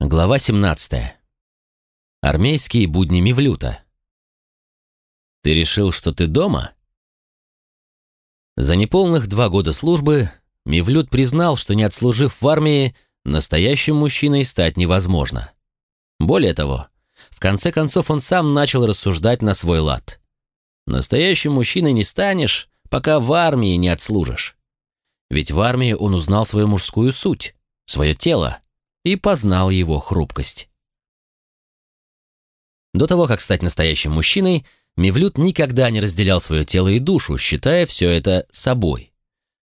Глава 17. Армейские будни Мивлюта. Ты решил, что ты дома? За неполных два года службы Мивлют признал, что не отслужив в армии, настоящим мужчиной стать невозможно. Более того, в конце концов он сам начал рассуждать на свой лад. Настоящим мужчиной не станешь, пока в армии не отслужишь. Ведь в армии он узнал свою мужскую суть, свое тело, и познал его хрупкость. До того, как стать настоящим мужчиной, Мивлют никогда не разделял свое тело и душу, считая все это собой.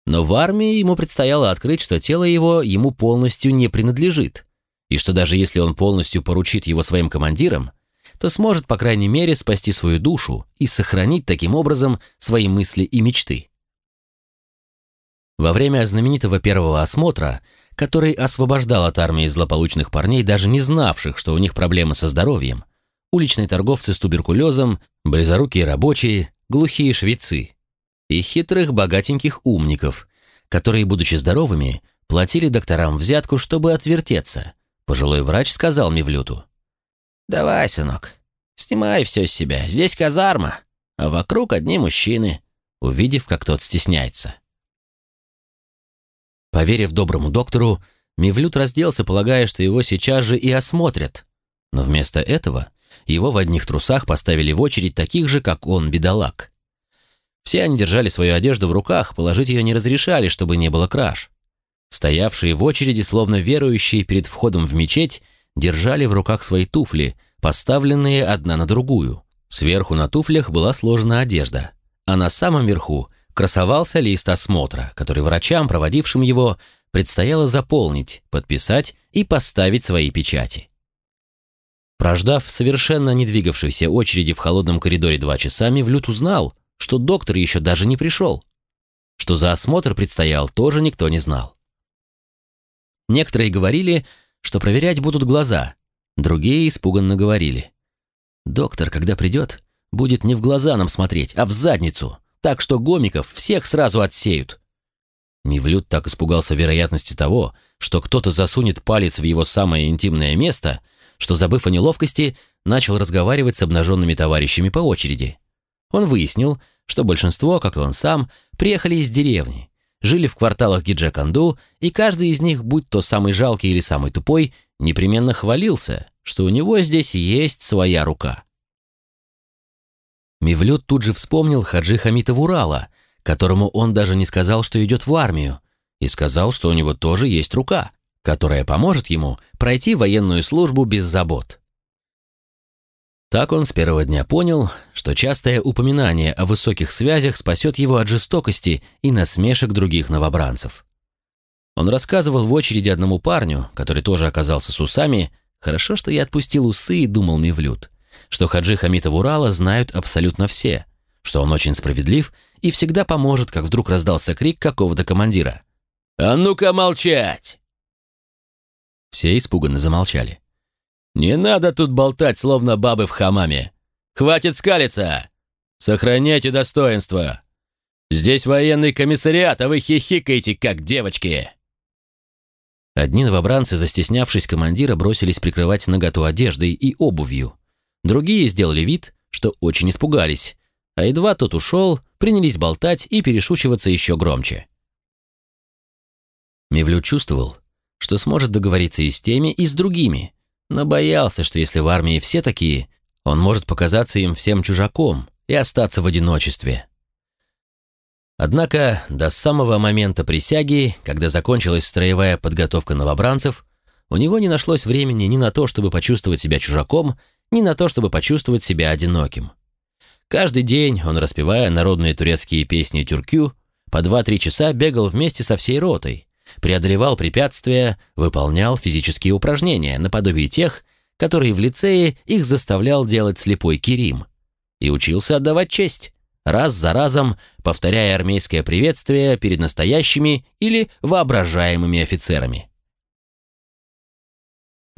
Но в армии ему предстояло открыть, что тело его ему полностью не принадлежит, и что даже если он полностью поручит его своим командирам, то сможет, по крайней мере, спасти свою душу и сохранить таким образом свои мысли и мечты. Во время знаменитого первого осмотра который освобождал от армии злополучных парней, даже не знавших, что у них проблемы со здоровьем, уличные торговцы с туберкулезом, близорукие рабочие, глухие швецы и хитрых богатеньких умников, которые, будучи здоровыми, платили докторам взятку, чтобы отвертеться. Пожилой врач сказал Мивлюту. «Давай, сынок, снимай все с себя, здесь казарма, а вокруг одни мужчины», увидев, как тот стесняется. Поверив доброму доктору, Мивлют разделся, полагая, что его сейчас же и осмотрят. Но вместо этого его в одних трусах поставили в очередь таких же, как он, бедолаг. Все они держали свою одежду в руках, положить ее не разрешали, чтобы не было краж. Стоявшие в очереди, словно верующие перед входом в мечеть, держали в руках свои туфли, поставленные одна на другую. Сверху на туфлях была сложена одежда, а на самом верху красовался лист осмотра, который врачам, проводившим его, предстояло заполнить, подписать и поставить свои печати. Прождав совершенно не двигавшейся очереди в холодном коридоре два часа, Мивлют узнал, что доктор еще даже не пришел. Что за осмотр предстоял, тоже никто не знал. Некоторые говорили, что проверять будут глаза, другие испуганно говорили. «Доктор, когда придет, будет не в глаза нам смотреть, а в задницу так что гомиков всех сразу отсеют. Мивлют так испугался вероятности того, что кто-то засунет палец в его самое интимное место, что, забыв о неловкости, начал разговаривать с обнаженными товарищами по очереди. Он выяснил, что большинство, как и он сам, приехали из деревни, жили в кварталах Гиджаканду, и каждый из них, будь то самый жалкий или самый тупой, непременно хвалился, что у него здесь есть своя рука. Мивлют тут же вспомнил Хаджи Хамита Урала, которому он даже не сказал, что идет в армию, и сказал, что у него тоже есть рука, которая поможет ему пройти военную службу без забот. Так он с первого дня понял, что частое упоминание о высоких связях спасет его от жестокости и насмешек других новобранцев. Он рассказывал в очереди одному парню, который тоже оказался с усами, «Хорошо, что я отпустил усы», — думал Мивлют что Хаджи Хамита Урала знают абсолютно все, что он очень справедлив и всегда поможет, как вдруг раздался крик какого-то командира. «А ну-ка молчать!» Все испуганно замолчали. «Не надо тут болтать, словно бабы в хамаме! Хватит скалиться! Сохраняйте достоинство! Здесь военный комиссариат, а вы хихикаете, как девочки!» Одни новобранцы, застеснявшись командира, бросились прикрывать наготу одеждой и обувью. Другие сделали вид, что очень испугались, а едва тот ушел, принялись болтать и перешучиваться еще громче. Мивлю чувствовал, что сможет договориться и с теми, и с другими, но боялся, что если в армии все такие, он может показаться им всем чужаком и остаться в одиночестве. Однако до самого момента присяги, когда закончилась строевая подготовка новобранцев, у него не нашлось времени ни на то, чтобы почувствовать себя чужаком, ни на то, чтобы почувствовать себя одиноким. Каждый день он, распевая народные турецкие песни тюркю, по 2-3 часа бегал вместе со всей ротой, преодолевал препятствия, выполнял физические упражнения наподобие тех, которые в лицее их заставлял делать слепой Керим, и учился отдавать честь, раз за разом повторяя армейское приветствие перед настоящими или воображаемыми офицерами.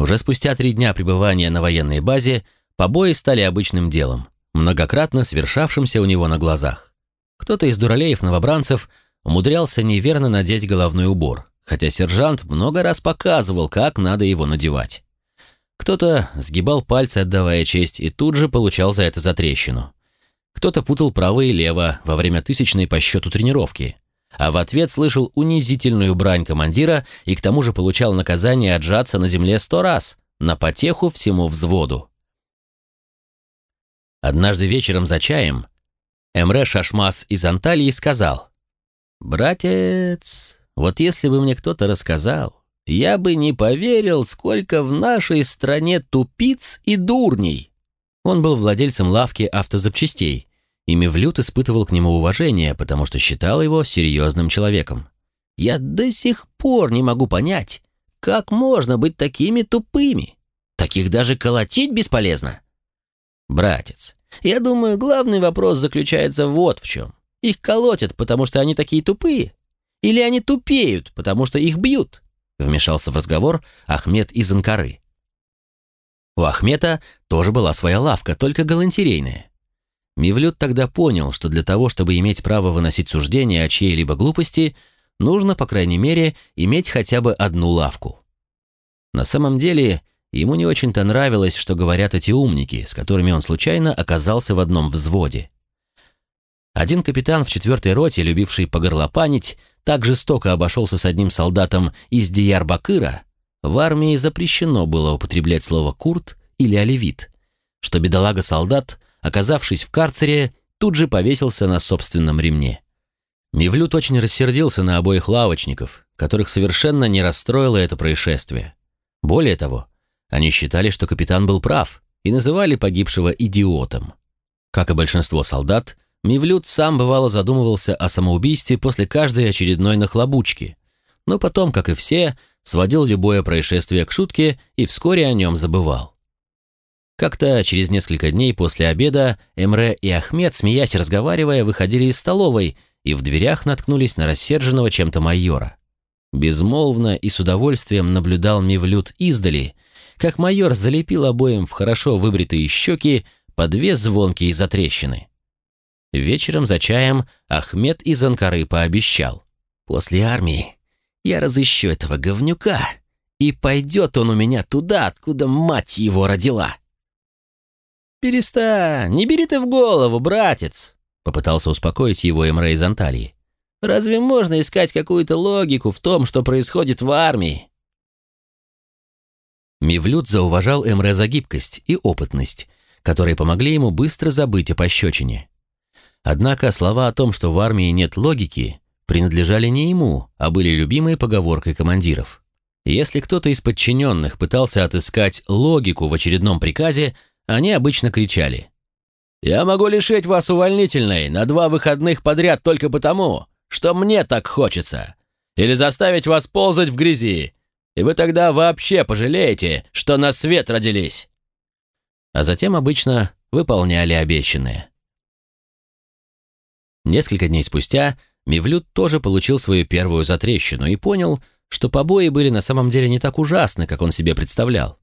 Уже спустя три дня пребывания на военной базе побои стали обычным делом, многократно совершавшимся у него на глазах. Кто-то из дуралеев-новобранцев умудрялся неверно надеть головной убор, хотя сержант много раз показывал, как надо его надевать. Кто-то сгибал пальцы, отдавая честь, и тут же получал за это затрещину. Кто-то путал право и лево во время тысячной по счету тренировки, а в ответ слышал унизительную брань командира и к тому же получал наказание отжаться на земле сто раз, на потеху всему взводу. Однажды вечером за чаем Эмре Шашмас из Анталии сказал, «Братец, вот если бы мне кто-то рассказал, я бы не поверил, сколько в нашей стране тупиц и дурней». Он был владельцем лавки автозапчастей, и Мевлют испытывал к нему уважение, потому что считал его серьезным человеком. «Я до сих пор не могу понять, как можно быть такими тупыми? Таких даже колотить бесполезно». «Братец, я думаю, главный вопрос заключается вот в чем. Их колотят, потому что они такие тупые? Или они тупеют, потому что их бьют?» Вмешался в разговор Ахмед из Анкары. У Ахмета тоже была своя лавка, только галантерейная. Мивлют тогда понял, что для того, чтобы иметь право выносить суждения о чьей-либо глупости, нужно, по крайней мере, иметь хотя бы одну лавку. На самом деле, ему не очень-то нравилось, что говорят эти умники, с которыми он случайно оказался в одном взводе. Один капитан в четвертой роте, любивший погорлопанить, так жестоко обошелся с одним солдатом из Дияр-Бакыра, в армии запрещено было употреблять слово «курт» или «оливит», что бедолага-солдат оказавшись в карцере, тут же повесился на собственном ремне. Мивлют очень рассердился на обоих лавочников, которых совершенно не расстроило это происшествие. Более того, они считали, что капитан был прав, и называли погибшего идиотом. Как и большинство солдат, Мивлют сам бывало задумывался о самоубийстве после каждой очередной нахлобучки, но потом, как и все, сводил любое происшествие к шутке и вскоре о нем забывал. Как-то через несколько дней после обеда Эмре и Ахмед, смеясь разговаривая, выходили из столовой и в дверях наткнулись на рассерженного чем-то майора. Безмолвно и с удовольствием наблюдал Мивлют издали, как майор залепил обоим в хорошо выбритые щеки по две звонкие затрещины. Вечером за чаем Ахмед из Анкары пообещал. «После армии я разыщу этого говнюка, и пойдет он у меня туда, откуда мать его родила». «Перестань, не бери ты в голову, братец!» Попытался успокоить его Эмре из Анталии. «Разве можно искать какую-то логику в том, что происходит в армии?» Мивлют зауважал Эмре за гибкость и опытность, которые помогли ему быстро забыть о пощечине. Однако слова о том, что в армии нет логики, принадлежали не ему, а были любимой поговоркой командиров. Если кто-то из подчиненных пытался отыскать логику в очередном приказе, они обычно кричали. «Я могу лишить вас увольнительной на два выходных подряд только потому, что мне так хочется. Или заставить вас ползать в грязи, и вы тогда вообще пожалеете, что на свет родились». А затем обычно выполняли обещанное. Несколько дней спустя Мивлют тоже получил свою первую затрещину и понял, что побои были на самом деле не так ужасны, как он себе представлял.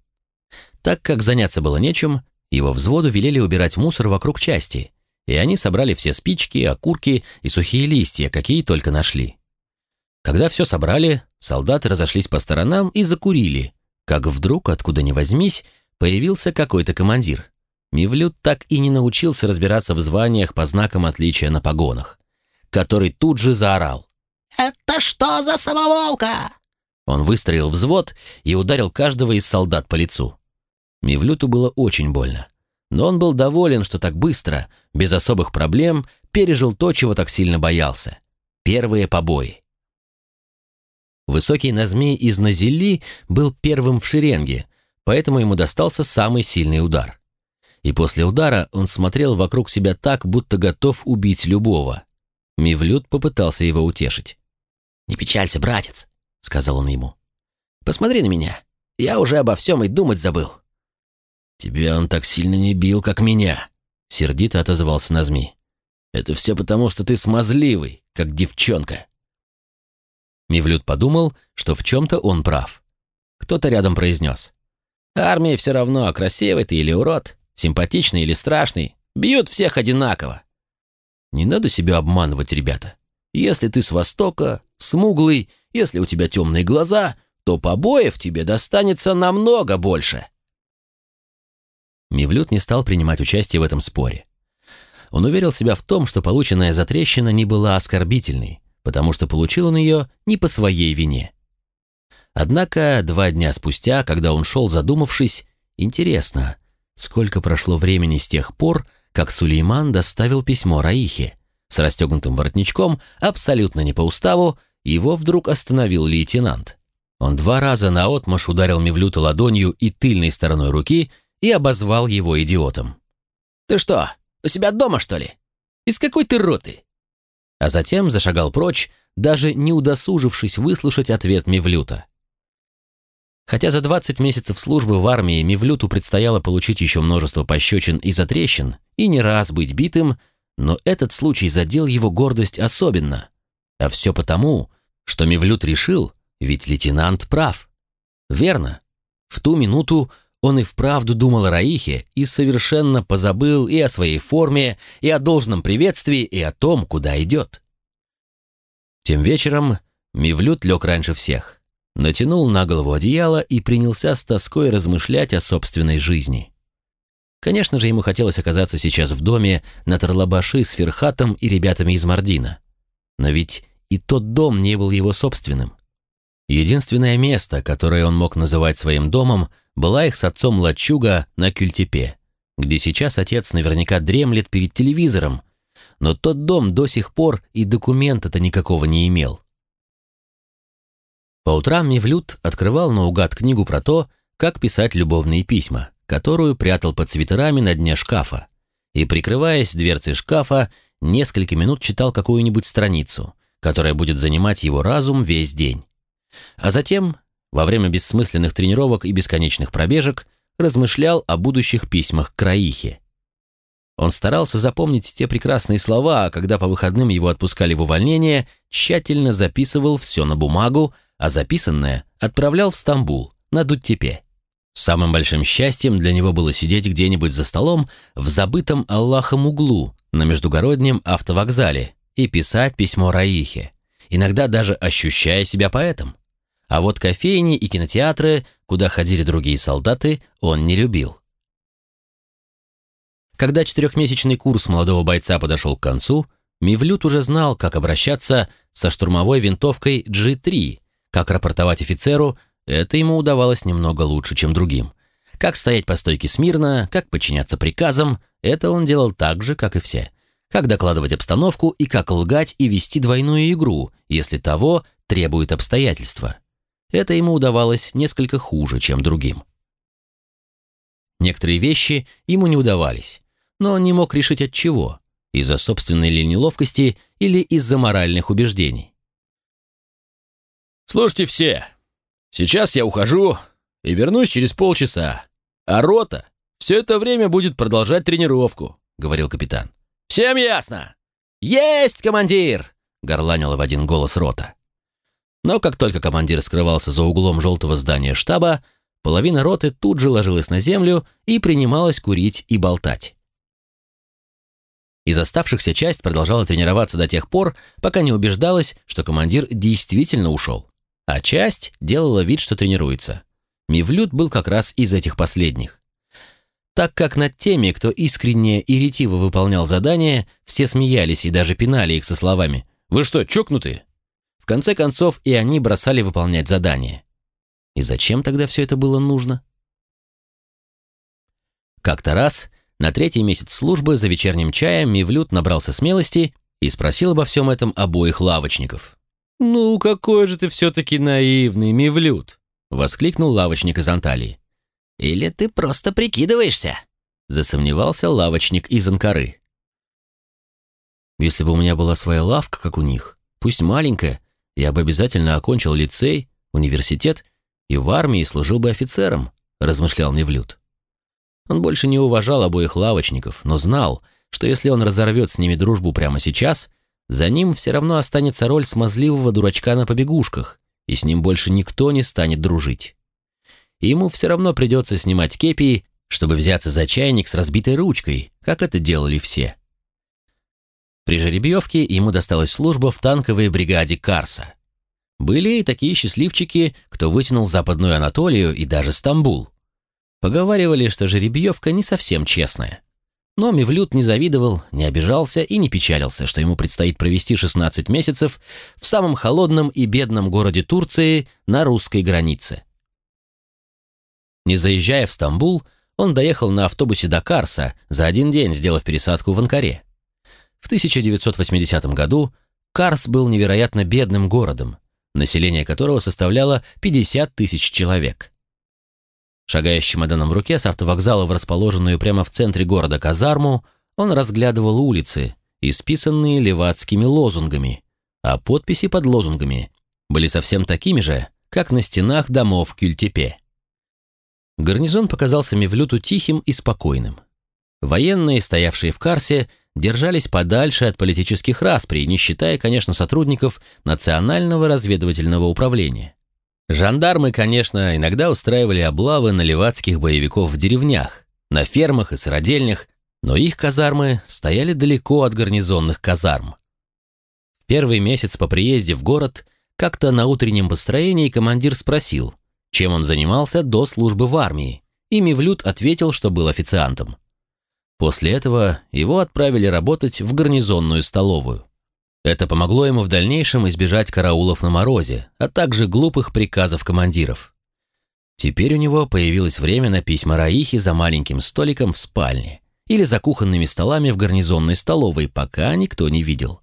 Так как заняться было нечем, его взводу велели убирать мусор вокруг части, и они собрали все спички, окурки и сухие листья, какие только нашли. Когда все собрали, солдаты разошлись по сторонам и закурили, как вдруг, откуда ни возьмись, появился какой-то командир. Мивлют так и не научился разбираться в званиях по знакам отличия на погонах, который тут же заорал. «Это что за самоволка?» Он выстроил взвод и ударил каждого из солдат по лицу. Мивлюту было очень больно. Но он был доволен, что так быстро, без особых проблем, пережил то, чего так сильно боялся. Первые побои. Высокий Назмей из Назели был первым в шеренге, поэтому ему достался самый сильный удар. И после удара он смотрел вокруг себя так, будто готов убить любого. Мивлют попытался его утешить. «Не печалься, братец», — сказал он ему. «Посмотри на меня. Я уже обо всем и думать забыл. «Тебя он так сильно не бил, как меня», — сердито отозвался Назми. «Это все потому, что ты смазливый, как девчонка». Мивлют подумал, что в чем-то он прав. Кто-то рядом произнес. «Армии все равно, красивый ты или урод, симпатичный или страшный, бьют всех одинаково». Не надо себя обманывать, ребята. Если ты с Востока, смуглый, если у тебя темные глаза, то побоев тебе достанется намного больше. Мивлют не стал принимать участие в этом споре. Он уверил себя в том, что полученная затрещина не была оскорбительной, потому что получил он ее не по своей вине. Однако два дня спустя, когда он шел задумавшись, интересно, сколько прошло времени с тех пор, как Сулейман доставил письмо Раихе, с расстегнутым воротничком, абсолютно не по уставу, его вдруг остановил лейтенант. Он два раза наотмашь ударил Мевлюта ладонью и тыльной стороной руки и обозвал его идиотом. «Ты что, у себя дома, что ли? Из какой ты роты?» А затем зашагал прочь, даже не удосужившись выслушать ответ Мевлюта. Хотя за 20 месяцев службы в армии Мивлюту предстояло получить еще множество пощечин и затрещин, и не раз быть битым, но этот случай задел его гордость особенно. А все потому, что Мивлют решил, ведь лейтенант прав. Верно. В ту минуту он и вправду думал о Раихе и совершенно позабыл и о своей форме, и о должном приветствии, и о том, куда идет. Тем вечером Мивлют лег раньше всех натянул на голову одеяло и принялся с тоской размышлять о собственной жизни. Конечно же, ему хотелось оказаться сейчас в доме на Тарлабаши с Ферхатом и ребятами из Мардина. Но ведь и тот дом не был его собственным. Единственное место, которое он мог называть своим домом, была их с отцом лачуга на Кюльтепе, где сейчас отец наверняка дремлет перед телевизором, но тот дом до сих пор и документа-то никакого не имел. По утрам Мевлюд открывал наугад книгу про то, как писать любовные письма, которую прятал под свитерами на дне шкафа, и, прикрываясь дверцей шкафа, несколько минут читал какую-нибудь страницу, которая будет занимать его разум весь день. А затем, во время бессмысленных тренировок и бесконечных пробежек, размышлял о будущих письмах к Раихе. Он старался запомнить те прекрасные слова, а когда по выходным его отпускали в увольнение, тщательно записывал все на бумагу, а записанное отправлял в Стамбул, на Дуттепе. Самым большим счастьем для него было сидеть где-нибудь за столом в забытом Аллахом углу на междугороднем автовокзале и писать письмо Раихе, иногда даже ощущая себя поэтом. А вот кофейни и кинотеатры, куда ходили другие солдаты, он не любил. Когда четырехмесячный курс молодого бойца подошел к концу, Мивлют уже знал, как обращаться со штурмовой винтовкой G3 как рапортовать офицеру, это ему удавалось немного лучше, чем другим. Как стоять по стойке смирно, как подчиняться приказам, это он делал так же, как и все. Как докладывать обстановку и как лгать и вести двойную игру, если того требует обстоятельства. Это ему удавалось несколько хуже, чем другим. Некоторые вещи ему не удавались, но он не мог решить от чего, из-за собственной ли неловкости или из-за моральных убеждений. «Слушайте все, сейчас я ухожу и вернусь через полчаса, а рота все это время будет продолжать тренировку», — говорил капитан. «Всем ясно?» «Есть, командир!» — горланила в один голос рота. Но как только командир скрывался за углом желтого здания штаба, половина роты тут же ложилась на землю и принималась курить и болтать. Из оставшихся часть продолжала тренироваться до тех пор, пока не убеждалась, что командир действительно ушел а часть делала вид, что тренируется. Мивлют был как раз из этих последних. Так как над теми, кто искренне и ретиво выполнял задания, все смеялись и даже пинали их со словами «Вы что, чокнутые?» Конце концов и они бросали выполнять задания. И зачем тогда все это было нужно? Как-то раз, на третий месяц службы за вечерним чаем Мивлют набрался смелости и спросил обо всем этом обоих лавочников. «Ну, какой же ты все-таки наивный, Мивлют!» — воскликнул лавочник из Анталии. «Или ты просто прикидываешься?» — засомневался лавочник из Анкары. «Если бы у меня была своя лавка, как у них, пусть маленькая, я бы обязательно окончил лицей, университет и в армии служил бы офицером», — размышлял Мивлют. Он больше не уважал обоих лавочников, но знал, что если он разорвет с ними дружбу прямо сейчас — за ним все равно останется роль смазливого дурачка на побегушках, и с ним больше никто не станет дружить. И ему все равно придется снимать кепи, чтобы взяться за чайник с разбитой ручкой, как это делали все. При жеребьевке ему досталась служба в танковой бригаде Карса. Были и такие счастливчики, кто вытянул Западную Анатолию и даже Стамбул. Поговаривали, что жеребьевка не совсем честная. Но Мевлюд не завидовал, не обижался и не печалился, что ему предстоит провести 16 месяцев в самом холодном и бедном городе Турции на русской границе. Не заезжая в Стамбул, он доехал на автобусе до Карса за один день, сделав пересадку в Анкаре. В 1980 году Карс был невероятно бедным городом, население которого составляло 50 тысяч человек. Шагая с чемоданом в руке с автовокзала в расположенную прямо в центре города казарму, он разглядывал улицы, исписанные левацкими лозунгами, а подписи под лозунгами были совсем такими же, как на стенах домов Кюльтепе. Гарнизон показался Мевлюту тихим и спокойным. Военные, стоявшие в Карсе, держались подальше от политических расприй, не считая, конечно, сотрудников Национального разведывательного управления. Жандармы, конечно, иногда устраивали облавы на левацких боевиков в деревнях, на фермах и сыродельнях, но их казармы стояли далеко от гарнизонных казарм. Первый месяц по приезде в город как-то на утреннем построении командир спросил, чем он занимался до службы в армии, и Мивлют ответил, что был официантом. После этого его отправили работать в гарнизонную столовую. Это помогло ему в дальнейшем избежать караулов на морозе, а также глупых приказов командиров. Теперь у него появилось время на письма Раихи за маленьким столиком в спальне или за кухонными столами в гарнизонной столовой, пока никто не видел.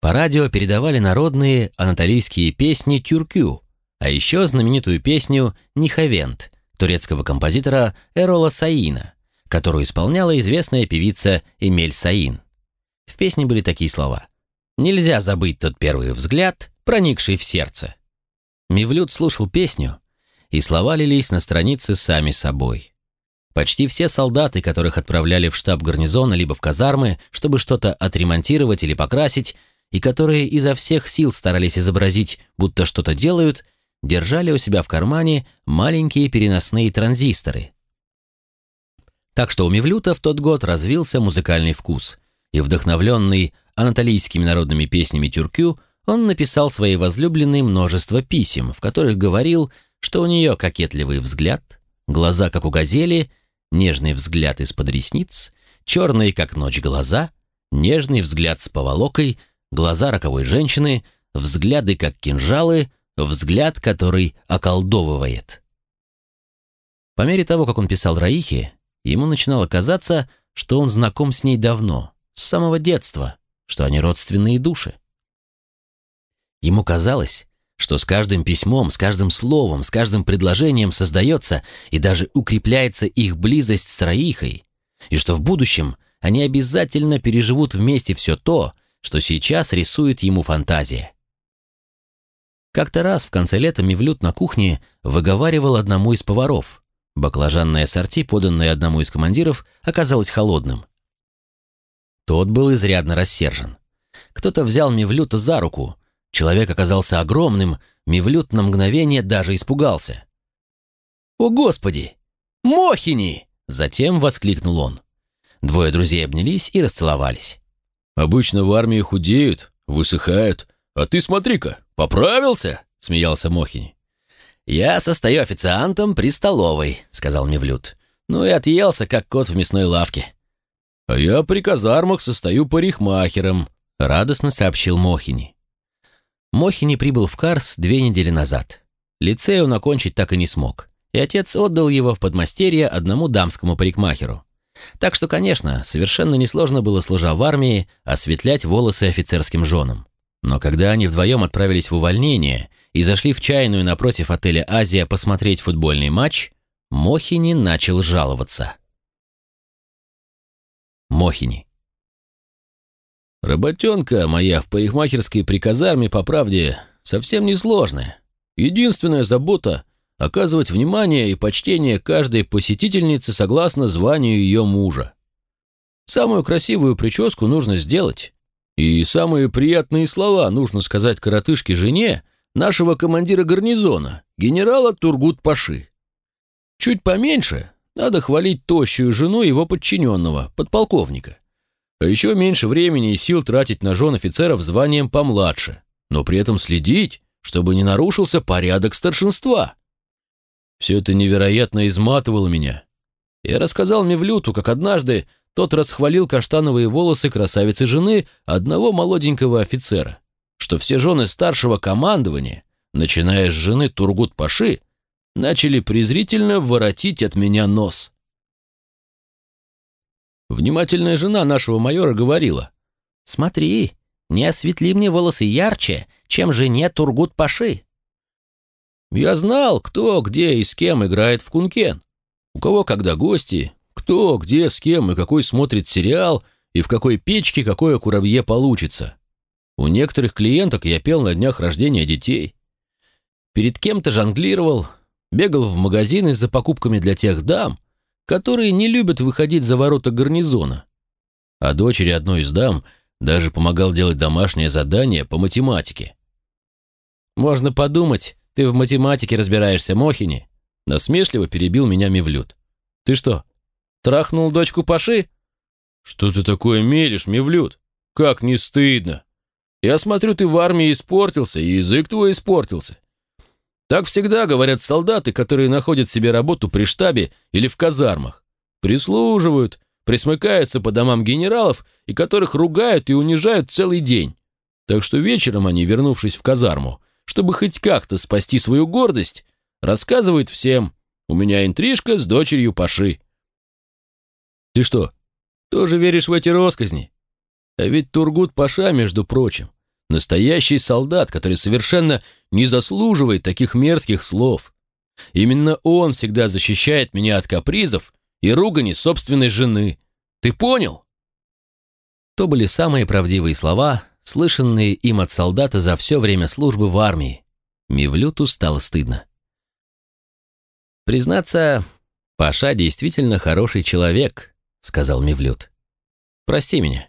По радио передавали народные анатолийские песни «Тюркю», а еще знаменитую песню «Нихавент» турецкого композитора Эрола Саина, которую исполняла известная певица Эмель Саин. В песне были такие слова – Нельзя забыть тот первый взгляд, проникший в сердце. Мивлют слушал песню, и слова лились на странице сами собой. Почти все солдаты, которых отправляли в штаб гарнизона либо в казармы, чтобы что-то отремонтировать или покрасить, и которые изо всех сил старались изобразить, будто что-то делают, держали у себя в кармане маленькие переносные транзисторы. Так что у Мивлюта в тот год развился музыкальный вкус, и вдохновленный анатолийскими народными песнями тюркю, он написал своей возлюбленной множество писем, в которых говорил, что у нее кокетливый взгляд, глаза, как у газели, нежный взгляд из-под ресниц, черные, как ночь, глаза, нежный взгляд с поволокой, глаза роковой женщины, взгляды, как кинжалы, взгляд, который околдовывает. По мере того, как он писал Раихе, ему начинало казаться, что он знаком с ней давно, с самого детства, что они родственные души. Ему казалось, что с каждым письмом, с каждым словом, с каждым предложением создается и даже укрепляется их близость с Раихой, и что в будущем они обязательно переживут вместе все то, что сейчас рисует ему фантазия. Как-то раз в конце лета Мивлют на кухне выговаривал одному из поваров. Баклажанное сорти, поданное одному из командиров, оказалось холодным. Тот был изрядно рассержен. Кто-то взял Мивлюта за руку. Человек оказался огромным, Мивлют на мгновение даже испугался. «О, Господи! Мохини!» Затем воскликнул он. Двое друзей обнялись и расцеловались. «Обычно в армии худеют, высыхают. А ты смотри-ка, поправился?» — смеялся Мохини. «Я состою официантом при столовой», — сказал Мивлют. «Ну и отъелся, как кот в мясной лавке». «А я при казармах состою парикмахером», — радостно сообщил Мохини. Мохини прибыл в Карс две недели назад. Лицей он окончить так и не смог, и отец отдал его в подмастерье одному дамскому парикмахеру. Так что, конечно, совершенно несложно было, служа в армии, осветлять волосы офицерским женам. Но когда они вдвоем отправились в увольнение и зашли в чайную напротив отеля «Азия» посмотреть футбольный матч, Мохини начал жаловаться. Мохини. Работенка моя в парикмахерской при казарме, по правде, совсем несложная. Единственная забота — оказывать внимание и почтение каждой посетительнице согласно званию ее мужа. Самую красивую прическу нужно сделать, и самые приятные слова нужно сказать коротышке жене нашего командира гарнизона, генерала Тургут-Паши. Чуть поменьше надо хвалить тощую жену его подчиненного, подполковника. А еще меньше времени и сил тратить на жен офицеров званием помладше, но при этом следить, чтобы не нарушился порядок старшинства. Все это невероятно изматывало меня, Я рассказал Мевлюту, как однажды тот расхвалил каштановые волосы красавицы жены одного молоденького офицера, что все жены старшего командования, начиная с жены Тургут-Паши, начали презрительно воротить от меня нос. Внимательная жена нашего майора говорила, «Смотри, не осветли мне волосы ярче, чем жене Тургут-Паши». Я знал, кто, где и с кем играет в кункен, у кого когда гости, кто, где, с кем и какой смотрит сериал, и в какой печке какое куравье получится. У некоторых клиенток я пел на днях рождения детей. Перед кем-то жонглировал, бегал в магазины за покупками для тех дам, которые не любят выходить за ворота гарнизона. А дочери одной из дам даже помогал делать домашнее задание по математике. «Можно подумать, ты в математике разбираешься, Мохини», насмешливо перебил меня Мевлюд. «Ты что, Трахнул дочку Паши? Что ты такое мелешь, Мевлюд? Как не стыдно. Я смотрю, ты в армии испортился, и язык твой испортился. Так всегда говорят солдаты, которые находят себе работу при штабе или в казармах. Прислуживают, присмыкаются по домам генералов, и которых ругают и унижают целый день. Так что вечером они, вернувшись в казарму, чтобы хоть как-то спасти свою гордость, рассказывают всем, у меня интрижка с дочерью Паши. Ты что, тоже веришь в эти росказни? А ведь Тургут Паша, между прочим, настоящий солдат, который совершенно не заслуживает таких мерзких слов. Именно он всегда защищает меня от капризов и ругани собственной жены. Ты понял? То были самые правдивые слова, слышанные им от солдата за все время службы в армии. Мивлюту стало стыдно. Признаться, Паша действительно хороший человек, — сказал Мивлют. «Прости меня.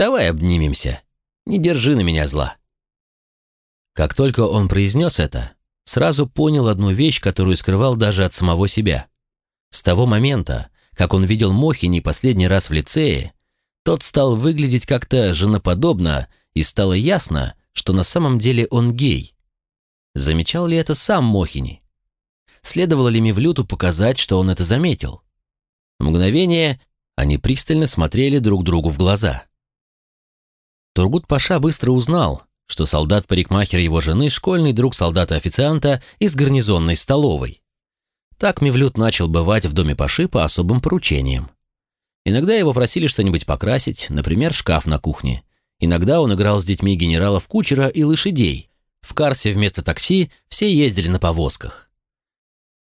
Давай обнимемся. Не держи на меня зла». Как только он произнес это, сразу понял одну вещь, которую скрывал даже от самого себя. С того момента, как он видел Мохини последний раз в лицее, тот стал выглядеть как-то женоподобно, и стало ясно, что на самом деле он гей. Замечал ли это сам Мохини? Следовало ли Мивлюту показать, что он это заметил? В мгновение они пристально смотрели друг другу в глаза. Тургут-паша быстро узнал, что солдат-парикмахер его жены – школьный друг солдата-официанта из гарнизонной столовой. Так Мевлюд начал бывать в доме Паши по особым поручениям. Иногда его просили что-нибудь покрасить, например, шкаф на кухне. Иногда он играл с детьми генералов кучера и лошадей. В Карсе вместо такси все ездили на повозках.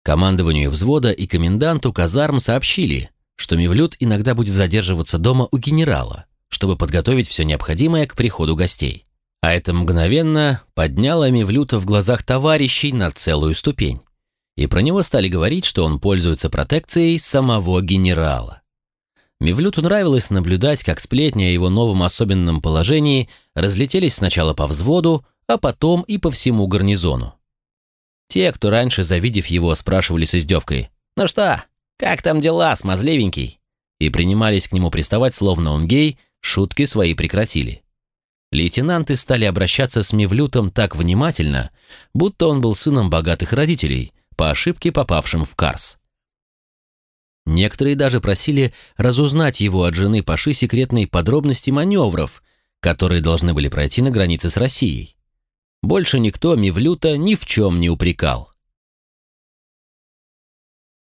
Командованию взвода и коменданту казарм сообщили, что Мевлюд иногда будет задерживаться дома у генерала, чтобы подготовить все необходимое к приходу гостей. А это мгновенно подняло Мевлюта в глазах товарищей на целую ступень. И про него стали говорить, что он пользуется протекцией самого генерала. Мевлюту нравилось наблюдать, как сплетни о его новом особенном положении разлетелись сначала по взводу, а потом и по всему гарнизону. Те, кто раньше, завидев его, спрашивали с издевкой, «Ну что, «Как там дела, смазливенький?» и принимались к нему приставать, словно он гей, шутки свои прекратили. Лейтенанты стали обращаться с Мевлютом так внимательно, будто он был сыном богатых родителей, по ошибке попавшим в Карс. Некоторые даже просили разузнать его от жены Паши секретные подробности маневров, которые должны были пройти на границе с Россией. Больше никто Мевлюта ни в чем не упрекал.